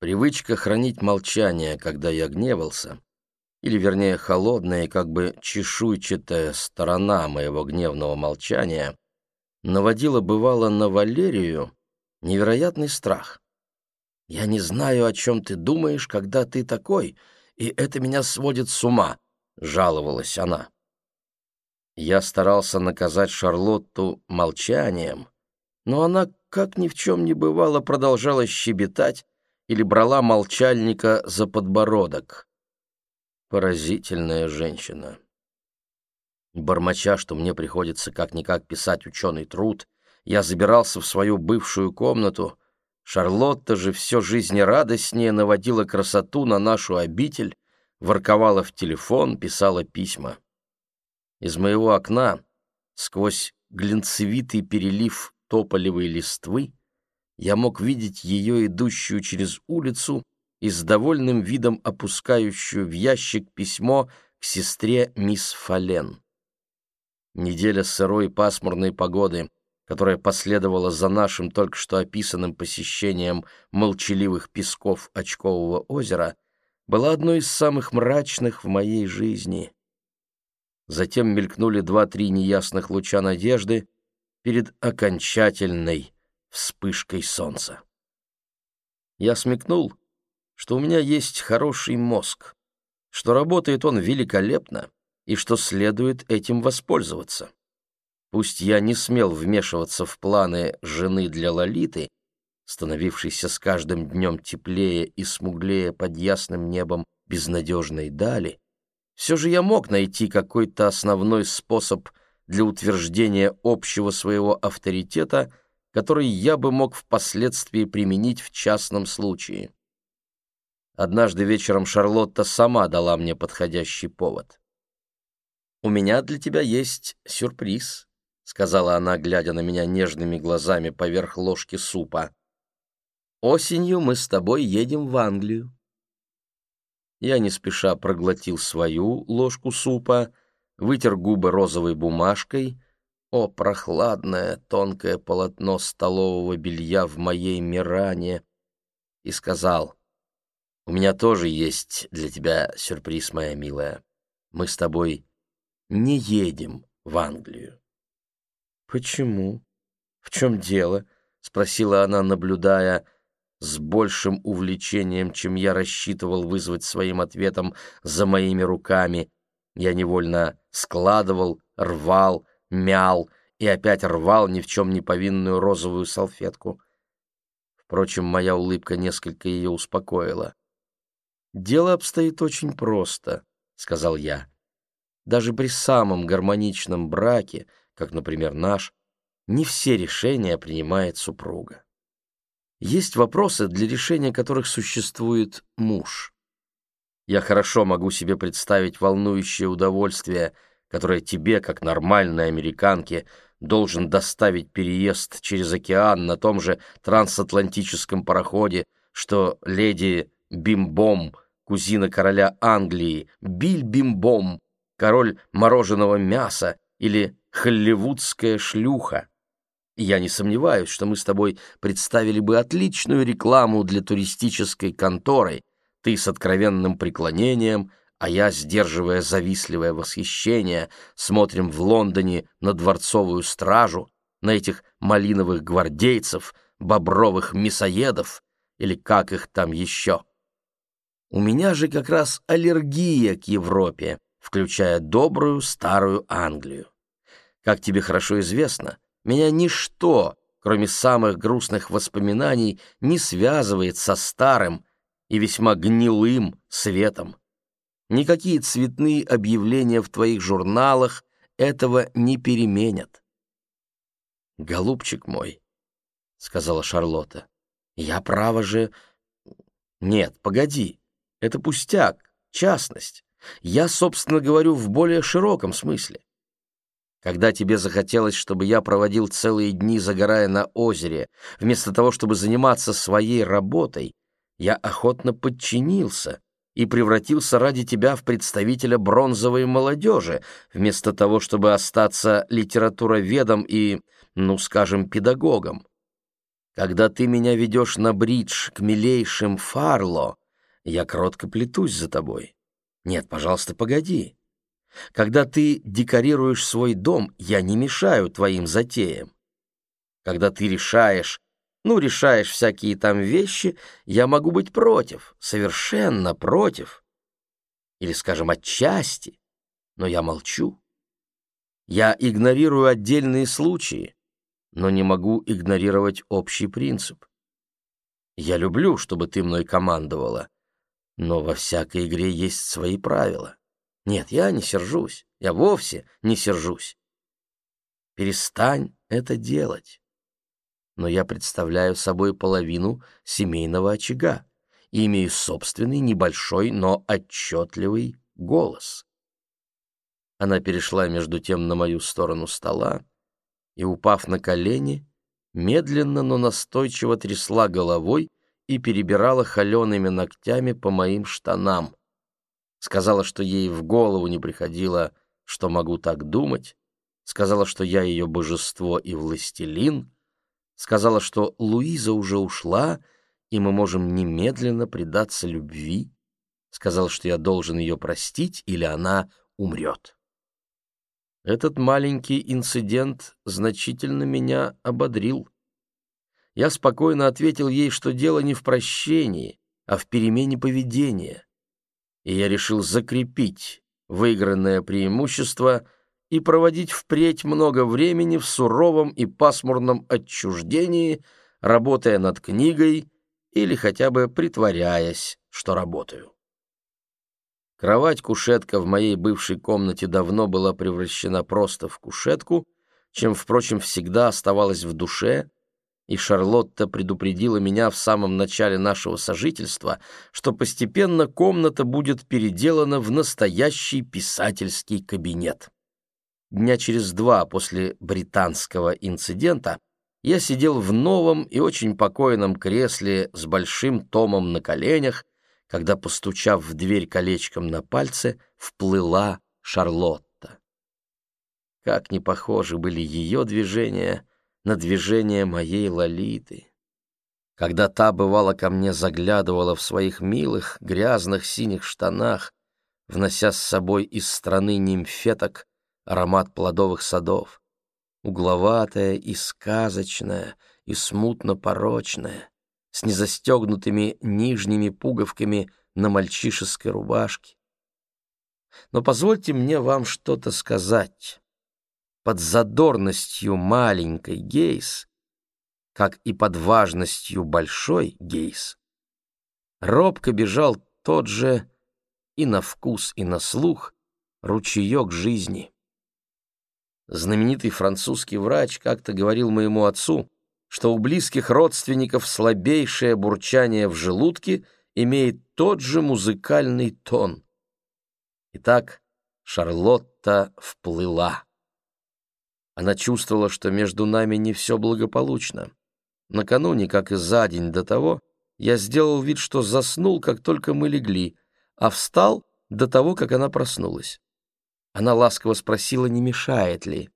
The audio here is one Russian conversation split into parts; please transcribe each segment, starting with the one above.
Привычка хранить молчание, когда я гневался, или, вернее, холодная и как бы чешуйчатая сторона моего гневного молчания, наводила, бывало, на Валерию невероятный страх. «Я не знаю, о чем ты думаешь, когда ты такой, и это меня сводит с ума», — жаловалась она. Я старался наказать Шарлотту молчанием, но она, как ни в чем не бывало, продолжала щебетать или брала молчальника за подбородок. Поразительная женщина. Бормоча, что мне приходится как-никак писать ученый труд, я забирался в свою бывшую комнату. Шарлотта же все жизнерадостнее наводила красоту на нашу обитель, ворковала в телефон, писала письма. Из моего окна, сквозь глинцевитый перелив тополевой листвы, я мог видеть ее, идущую через улицу и с довольным видом опускающую в ящик письмо к сестре мисс Фален. Неделя сырой пасмурной погоды, которая последовала за нашим только что описанным посещением молчаливых песков Очкового озера, была одной из самых мрачных в моей жизни. Затем мелькнули два-три неясных луча надежды перед окончательной вспышкой солнца. Я смекнул, что у меня есть хороший мозг, что работает он великолепно и что следует этим воспользоваться. Пусть я не смел вмешиваться в планы жены для Лолиты, становившейся с каждым днем теплее и смуглее под ясным небом безнадежной дали, все же я мог найти какой-то основной способ для утверждения общего своего авторитета, который я бы мог впоследствии применить в частном случае. Однажды вечером Шарлотта сама дала мне подходящий повод. «У меня для тебя есть сюрприз», — сказала она, глядя на меня нежными глазами поверх ложки супа. «Осенью мы с тобой едем в Англию. Я не спеша проглотил свою ложку супа, вытер губы розовой бумажкой. О, прохладное, тонкое полотно столового белья в моей Миране! И сказал, «У меня тоже есть для тебя сюрприз, моя милая. Мы с тобой не едем в Англию». «Почему? В чем дело?» — спросила она, наблюдая, — с большим увлечением, чем я рассчитывал вызвать своим ответом за моими руками. Я невольно складывал, рвал, мял и опять рвал ни в чем не повинную розовую салфетку. Впрочем, моя улыбка несколько ее успокоила. «Дело обстоит очень просто», — сказал я. «Даже при самом гармоничном браке, как, например, наш, не все решения принимает супруга. Есть вопросы, для решения которых существует муж. Я хорошо могу себе представить волнующее удовольствие, которое тебе, как нормальной американке, должен доставить переезд через океан на том же трансатлантическом пароходе, что леди Бимбом, кузина короля Англии, Биль Бимбом, король мороженого мяса или холливудская шлюха. Я не сомневаюсь, что мы с тобой представили бы отличную рекламу для туристической конторы, ты с откровенным преклонением, а я, сдерживая завистливое восхищение, смотрим в Лондоне на дворцовую стражу, на этих малиновых гвардейцев, бобровых мясоедов, или как их там еще. У меня же как раз аллергия к Европе, включая добрую старую Англию. Как тебе хорошо известно, меня ничто, кроме самых грустных воспоминаний, не связывает со старым и весьма гнилым светом. Никакие цветные объявления в твоих журналах этого не переменят. «Голубчик мой», — сказала Шарлотта, — «я, право же...» «Нет, погоди, это пустяк, частность. Я, собственно, говорю в более широком смысле. Когда тебе захотелось, чтобы я проводил целые дни, загорая на озере, вместо того, чтобы заниматься своей работой, я охотно подчинился и превратился ради тебя в представителя бронзовой молодежи, вместо того, чтобы остаться литературоведом и, ну, скажем, педагогом. Когда ты меня ведешь на бридж к милейшим Фарло, я кротко плетусь за тобой. Нет, пожалуйста, погоди. Когда ты декорируешь свой дом, я не мешаю твоим затеям. Когда ты решаешь, ну, решаешь всякие там вещи, я могу быть против, совершенно против. Или, скажем, отчасти, но я молчу. Я игнорирую отдельные случаи, но не могу игнорировать общий принцип. Я люблю, чтобы ты мной командовала, но во всякой игре есть свои правила. Нет, я не сержусь, я вовсе не сержусь. Перестань это делать. Но я представляю собой половину семейного очага и имею собственный небольшой, но отчетливый голос. Она перешла между тем на мою сторону стола и, упав на колени, медленно, но настойчиво трясла головой и перебирала холеными ногтями по моим штанам. Сказала, что ей в голову не приходило, что могу так думать. Сказала, что я ее божество и властелин. Сказала, что Луиза уже ушла, и мы можем немедленно предаться любви. Сказала, что я должен ее простить, или она умрет. Этот маленький инцидент значительно меня ободрил. Я спокойно ответил ей, что дело не в прощении, а в перемене поведения. И я решил закрепить выигранное преимущество и проводить впредь много времени в суровом и пасмурном отчуждении, работая над книгой или хотя бы притворяясь, что работаю. Кровать-кушетка в моей бывшей комнате давно была превращена просто в кушетку, чем, впрочем, всегда оставалась в душе, и Шарлотта предупредила меня в самом начале нашего сожительства, что постепенно комната будет переделана в настоящий писательский кабинет. Дня через два после британского инцидента я сидел в новом и очень покойном кресле с большим томом на коленях, когда, постучав в дверь колечком на пальце, вплыла Шарлотта. Как не похожи были ее движения на движение моей Лолиты. Когда та, бывало, ко мне заглядывала в своих милых, грязных синих штанах, внося с собой из страны нимфеток аромат плодовых садов, угловатая и сказочная, и смутно порочная, с незастегнутыми нижними пуговками на мальчишеской рубашке. Но позвольте мне вам что-то сказать под задорностью маленькой Гейс, как и под важностью большой Гейс, робко бежал тот же и на вкус, и на слух ручеек жизни. Знаменитый французский врач как-то говорил моему отцу, что у близких родственников слабейшее бурчание в желудке имеет тот же музыкальный тон. Итак, Шарлотта вплыла. Она чувствовала, что между нами не все благополучно. Накануне, как и за день до того, я сделал вид, что заснул, как только мы легли, а встал до того, как она проснулась. Она ласково спросила, не мешает ли.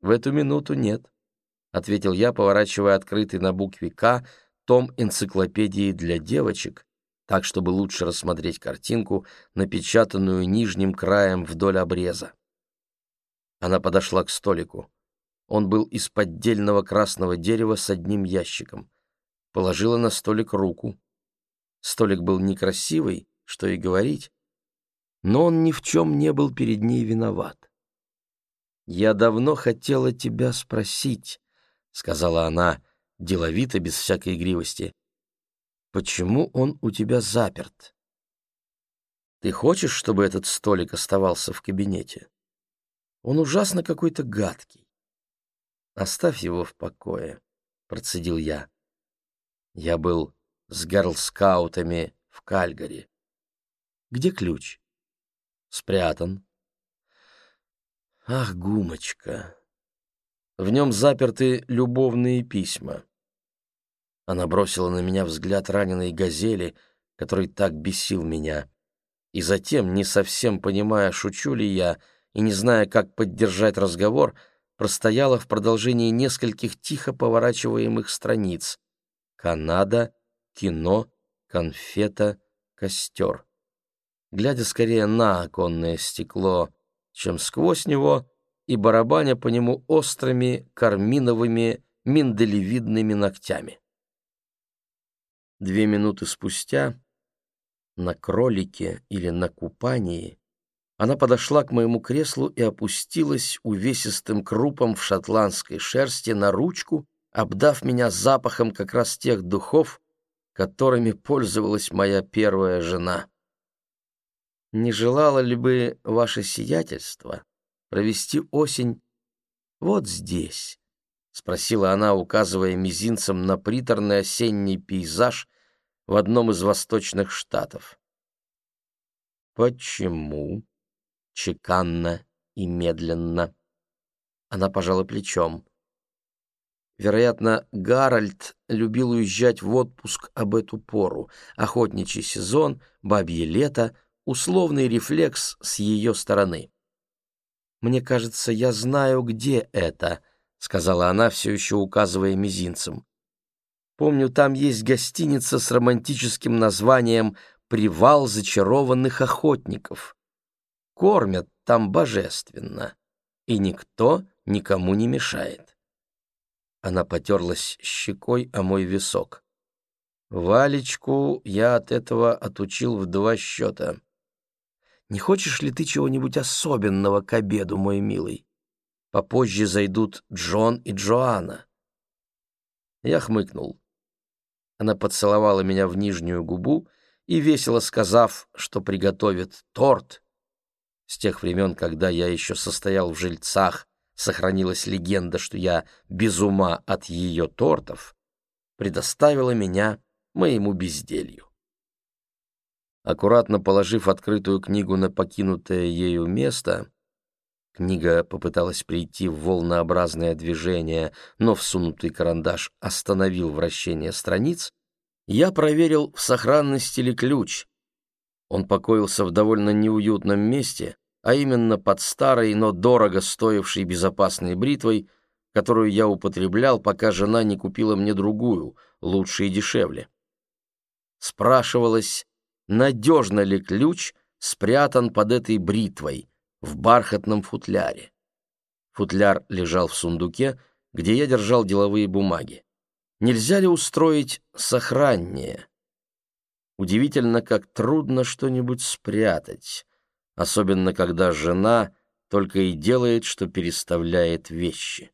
«В эту минуту нет», — ответил я, поворачивая открытый на букве «К» том энциклопедии для девочек, так, чтобы лучше рассмотреть картинку, напечатанную нижним краем вдоль обреза. Она подошла к столику. Он был из поддельного красного дерева с одним ящиком. Положила на столик руку. Столик был некрасивый, что и говорить, но он ни в чем не был перед ней виноват. «Я давно хотела тебя спросить», — сказала она, деловито, без всякой игривости. «Почему он у тебя заперт? Ты хочешь, чтобы этот столик оставался в кабинете?» Он ужасно какой-то гадкий. Оставь его в покое, процедил я. Я был с герлскаутами в Кальгари. Где ключ? Спрятан. Ах, гумочка. В нем заперты любовные письма. Она бросила на меня взгляд раненой газели, который так бесил меня. И затем, не совсем понимая, шучу ли я, и не зная, как поддержать разговор, простояла в продолжении нескольких тихо поворачиваемых страниц. Канада, кино, конфета, костер. Глядя скорее на оконное стекло, чем сквозь него, и барабаня по нему острыми карминовыми миндалевидными ногтями. Две минуты спустя на кролике или на купании она подошла к моему креслу и опустилась увесистым крупом в шотландской шерсти на ручку, обдав меня запахом как раз тех духов, которыми пользовалась моя первая жена. «Не желала ли бы ваше сиятельство провести осень вот здесь?» — спросила она, указывая мизинцем на приторный осенний пейзаж в одном из восточных штатов. «Почему?» чеканно и медленно. Она пожала плечом. Вероятно, Гарольд любил уезжать в отпуск об эту пору. Охотничий сезон, бабье лето, условный рефлекс с ее стороны. «Мне кажется, я знаю, где это», — сказала она, все еще указывая мизинцем. «Помню, там есть гостиница с романтическим названием «Привал зачарованных охотников» кормят там божественно, и никто никому не мешает. Она потерлась щекой о мой висок. Валечку я от этого отучил в два счета. Не хочешь ли ты чего-нибудь особенного к обеду, мой милый? Попозже зайдут Джон и Джоанна. Я хмыкнул. Она поцеловала меня в нижнюю губу и, весело сказав, что приготовит торт, с тех времен, когда я еще состоял в жильцах, сохранилась легенда, что я без ума от ее тортов, предоставила меня моему безделью. Аккуратно положив открытую книгу на покинутое ею место, книга попыталась прийти в волнообразное движение, но всунутый карандаш остановил вращение страниц, я проверил, в сохранности ли ключ, он покоился в довольно неуютном месте, а именно под старой, но дорого стоившей безопасной бритвой, которую я употреблял, пока жена не купила мне другую, лучше и дешевле. Спрашивалось, надежно ли ключ спрятан под этой бритвой в бархатном футляре. Футляр лежал в сундуке, где я держал деловые бумаги. Нельзя ли устроить сохраннее? Удивительно, как трудно что-нибудь спрятать, особенно когда жена только и делает, что переставляет вещи.